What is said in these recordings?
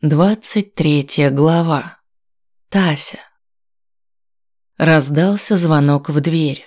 Двадцать третья глава. Тася. Раздался звонок в дверь.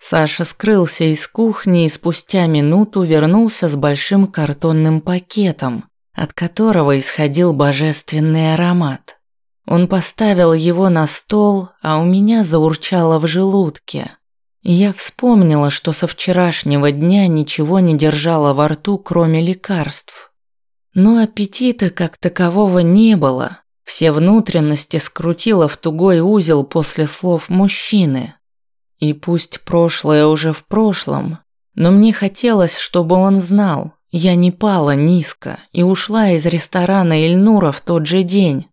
Саша скрылся из кухни и спустя минуту вернулся с большим картонным пакетом, от которого исходил божественный аромат. Он поставил его на стол, а у меня заурчало в желудке. Я вспомнила, что со вчерашнего дня ничего не держала во рту, кроме лекарств. Но аппетита как такового не было. Все внутренности скрутило в тугой узел после слов мужчины. И пусть прошлое уже в прошлом, но мне хотелось, чтобы он знал, я не пала низко и ушла из ресторана Ильнура в тот же день.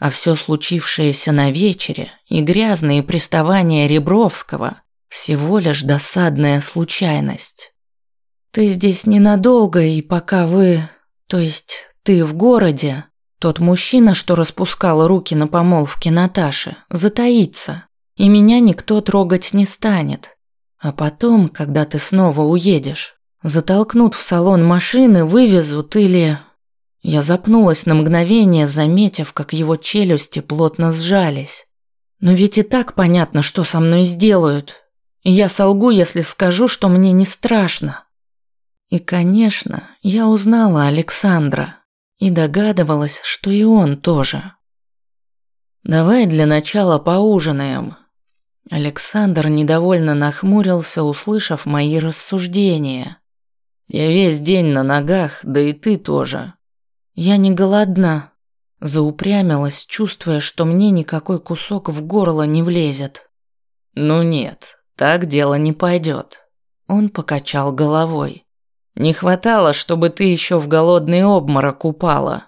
А все случившееся на вечере и грязные приставания Ребровского – всего лишь досадная случайность. «Ты здесь ненадолго, и пока вы то есть ты в городе, тот мужчина, что распускал руки на помолвке Наташи, затаится, и меня никто трогать не станет. А потом, когда ты снова уедешь, затолкнут в салон машины, вывезут или... Я запнулась на мгновение, заметив, как его челюсти плотно сжались. Но ведь и так понятно, что со мной сделают. Я солгу, если скажу, что мне не страшно. И, конечно, я узнала Александра и догадывалась, что и он тоже. «Давай для начала поужинаем». Александр недовольно нахмурился, услышав мои рассуждения. «Я весь день на ногах, да и ты тоже». «Я не голодна», – заупрямилась, чувствуя, что мне никакой кусок в горло не влезет. «Ну нет, так дело не пойдет. Он покачал головой. Не хватало, чтобы ты еще в голодный обморок упала.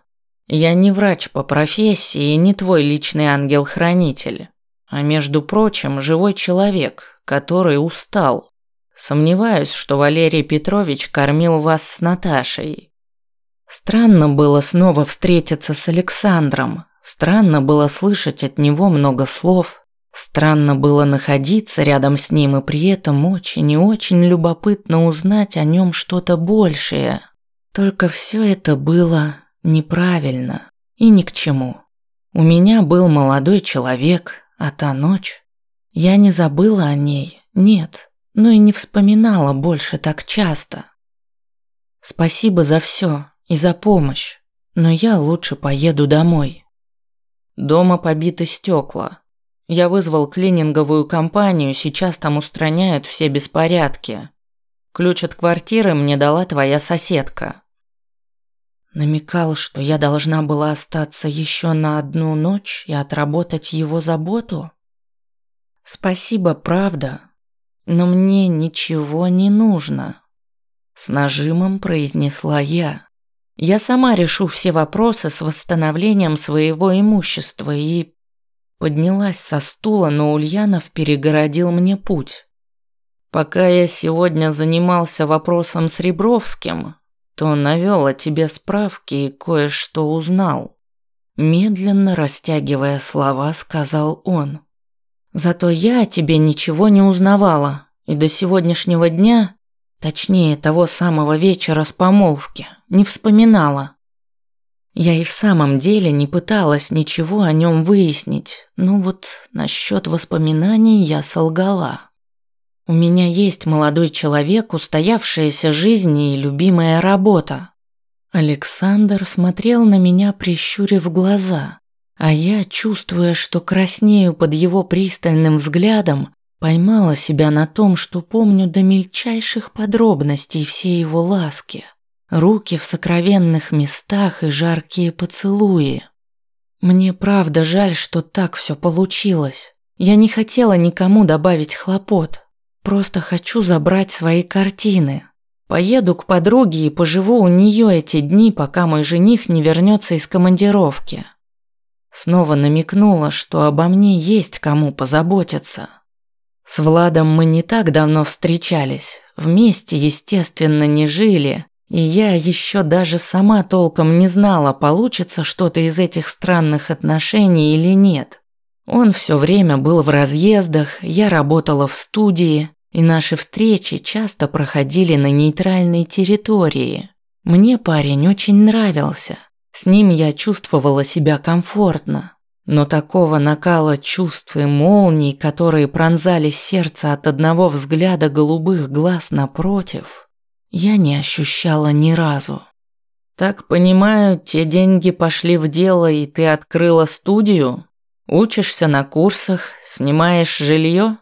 Я не врач по профессии и не твой личный ангел-хранитель. А между прочим, живой человек, который устал. Сомневаюсь, что Валерий Петрович кормил вас с Наташей. Странно было снова встретиться с Александром. Странно было слышать от него много слов. Странно было находиться рядом с ним и при этом очень и очень любопытно узнать о нем что-то большее. Только все это было неправильно и ни к чему. У меня был молодой человек, а та ночь... Я не забыла о ней, нет, но и не вспоминала больше так часто. Спасибо за все и за помощь, но я лучше поеду домой. Дома побиты стекла, я вызвал клининговую компанию, сейчас там устраняют все беспорядки. Ключ от квартиры мне дала твоя соседка. Намекал, что я должна была остаться еще на одну ночь и отработать его заботу? Спасибо, правда, но мне ничего не нужно. С нажимом произнесла я. Я сама решу все вопросы с восстановлением своего имущества и Поднялась со стула, но Ульянов перегородил мне путь. Пока я сегодня занимался вопросом с Ребровским, то навел о тебе справки и кое-что узнал. Медленно растягивая слова, сказал он. Зато я о тебе ничего не узнавала, и до сегодняшнего дня, точнее того самого вечера с помолвки, не вспоминала. Я и в самом деле не пыталась ничего о нем выяснить, но вот насчет воспоминаний я солгала. У меня есть молодой человек, устоявшаяся жизнь и любимая работа. Александр смотрел на меня, прищурив глаза, а я, чувствуя, что краснею под его пристальным взглядом, поймала себя на том, что помню до мельчайших подробностей все его ласки – руки в сокровенных местах и жаркие поцелуи. Мне правда жаль, что так все получилось. Я не хотела никому добавить хлопот. Просто хочу забрать свои картины. Поеду к подруге и поживу у нее эти дни, пока мой жених не вернется из командировки. Снова намекнула, что обо мне есть кому позаботиться. С Владом мы не так давно встречались, вместе, естественно, не жили, и я еще даже сама толком не знала, получится что-то из этих странных отношений или нет. Он все время был в разъездах, я работала в студии, и наши встречи часто проходили на нейтральной территории. Мне парень очень нравился, С ним я чувствовала себя комфортно. Но такого накала чувств и молний, которые пронзали сердце от одного взгляда голубых глаз напротив, я не ощущала ни разу. Так понимаю, те деньги пошли в дело, и ты открыла студию? Учишься на курсах, снимаешь жилье?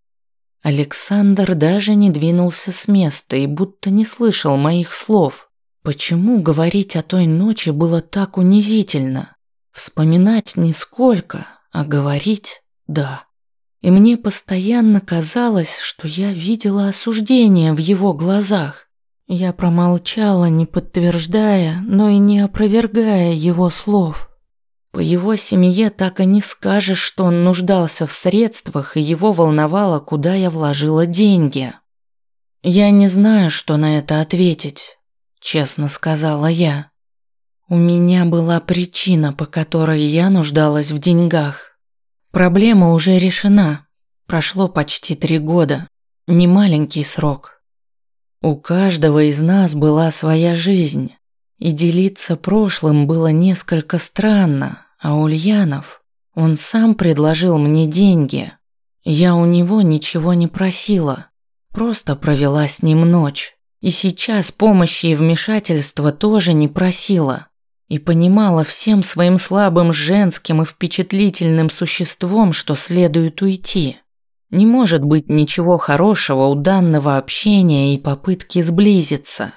Александр даже не двинулся с места и будто не слышал моих слов. Почему говорить о той ночи было так унизительно? Вспоминать нисколько, а говорить – да. И мне постоянно казалось, что я видела осуждение в его глазах. Я промолчала, не подтверждая, но и не опровергая его слов. По его семье так и не скажешь, что он нуждался в средствах, и его волновало, куда я вложила деньги. «Я не знаю, что на это ответить», – честно сказала я. У меня была причина, по которой я нуждалась в деньгах. Проблема уже решена. Прошло почти три года. Не маленький срок. У каждого из нас была своя жизнь, и делиться прошлым было несколько странно, а Ульянов, он сам предложил мне деньги. Я у него ничего не просила, просто провела с ним ночь. И сейчас помощи и вмешательства тоже не просила и понимала всем своим слабым женским и впечатлительным существом, что следует уйти. Не может быть ничего хорошего у данного общения и попытки сблизиться.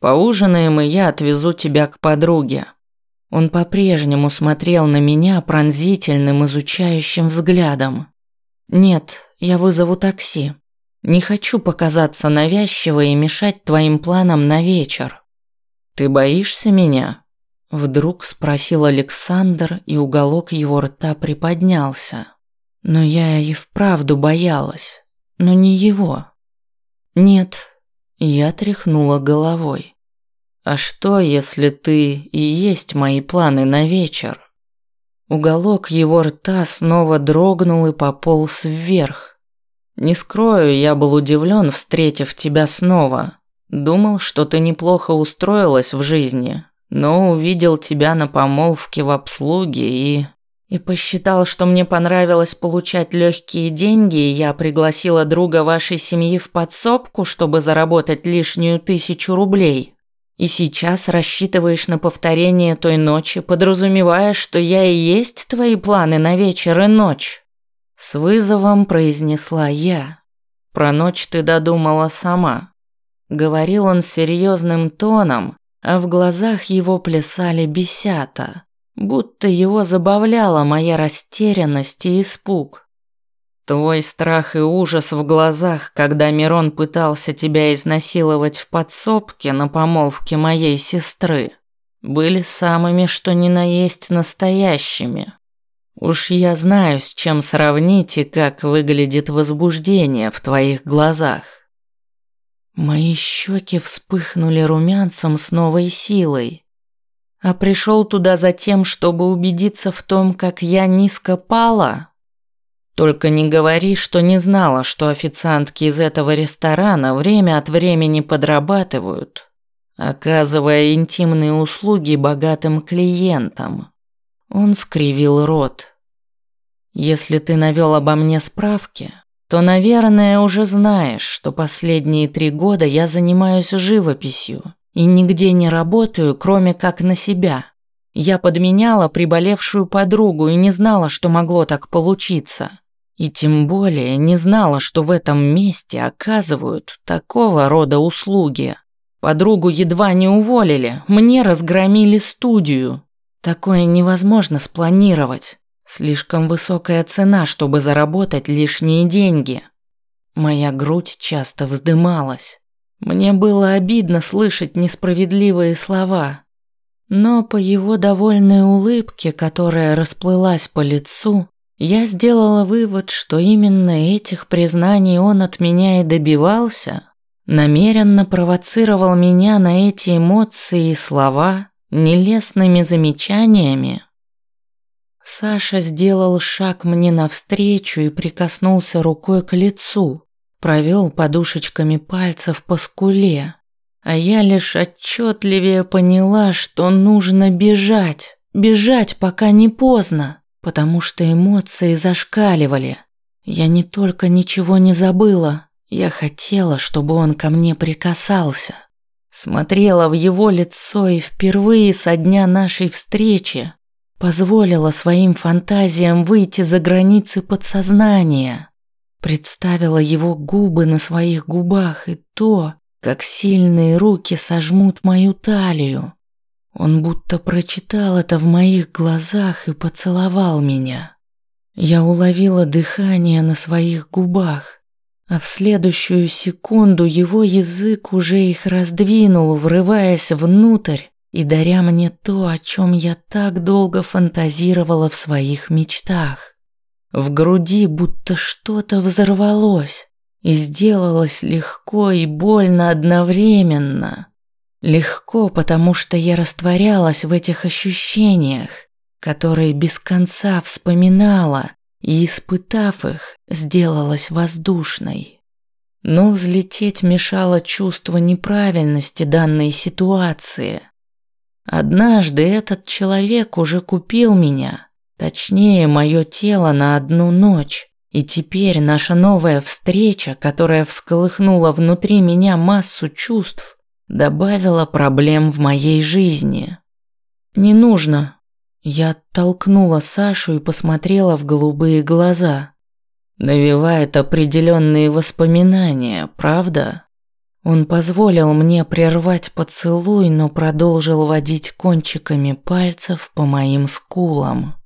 Поужинаем, и я отвезу тебя к подруге. Он по-прежнему смотрел на меня пронзительным, изучающим взглядом. Нет, я вызову такси. Не хочу показаться навязчивой и мешать твоим планам на вечер. Ты боишься меня? Вдруг спросил Александр, и уголок его рта приподнялся. Но я и вправду боялась, но не его. Нет, я тряхнула головой. А что, если ты и есть мои планы на вечер? Уголок его рта снова дрогнул и пополз вверх. Не скрою, я был удивлен, встретив тебя снова. Думал, что ты неплохо устроилась в жизни, но увидел тебя на помолвке в обслуге и... И посчитал, что мне понравилось получать легкие деньги, и я пригласила друга вашей семьи в подсобку, чтобы заработать лишнюю тысячу рублей. И сейчас рассчитываешь на повторение той ночи, подразумевая, что я и есть твои планы на вечер и ночь. С вызовом произнесла я. Про ночь ты додумала сама. Говорил он серьезным тоном, а в глазах его плясали бесята, будто его забавляла моя растерянность и испуг. Твой страх и ужас в глазах, когда Мирон пытался тебя изнасиловать в подсобке на помолвке моей сестры, были самыми что ни на есть настоящими. Уж я знаю, с чем сравнить и как выглядит возбуждение в твоих глазах. Мои щеки вспыхнули румянцем с новой силой. А пришел туда за тем, чтобы убедиться в том, как я низко пала? Только не говори, что не знала, что официантки из этого ресторана время от времени подрабатывают, оказывая интимные услуги богатым клиентам. Он скривил рот. Если ты навел обо мне справки, то, наверное, уже знаешь, что последние три года я занимаюсь живописью и нигде не работаю, кроме как на себя. Я подменяла приболевшую подругу и не знала, что могло так получиться. И тем более не знала, что в этом месте оказывают такого рода услуги. Подругу едва не уволили, мне разгромили студию. Такое невозможно спланировать. Слишком высокая цена, чтобы заработать лишние деньги. Моя грудь часто вздымалась. Мне было обидно слышать несправедливые слова. Но по его довольной улыбке, которая расплылась по лицу, я сделала вывод, что именно этих признаний он от меня и добивался, намеренно провоцировал меня на эти эмоции и слова нелестными замечаниями, Саша сделал шаг мне навстречу и прикоснулся рукой к лицу, провел подушечками пальцев по скуле, А я лишь отчетливее поняла, что нужно бежать, бежать, пока не поздно, потому что эмоции зашкаливали. Я не только ничего не забыла, я хотела, чтобы он ко мне прикасался. Смотрела в его лицо и впервые со дня нашей встречи позволила своим фантазиям выйти за границы подсознания. Представила его губы на своих губах и то, как сильные руки сожмут мою талию. Он будто прочитал это в моих глазах и поцеловал меня. Я уловила дыхание на своих губах, а в следующую секунду его язык уже их раздвинул, врываясь внутрь и даря мне то, о чем я так долго фантазировала в своих мечтах. В груди будто что-то взорвалось и сделалось легко и больно одновременно. Легко, потому что я растворялась в этих ощущениях, которые без конца вспоминала и, испытав их, сделалась воздушной. Но взлететь мешало чувство неправильности данной ситуации. Однажды этот человек уже купил меня, точнее, мое тело на одну ночь. И теперь наша новая встреча, которая всколыхнула внутри меня массу чувств, добавила проблем в моей жизни. «Не нужно», я оттолкнула Сашу и посмотрела в голубые глаза. Навевает определенные воспоминания, правда? Он позволил мне прервать поцелуй, но продолжил водить кончиками пальцев по моим скулам.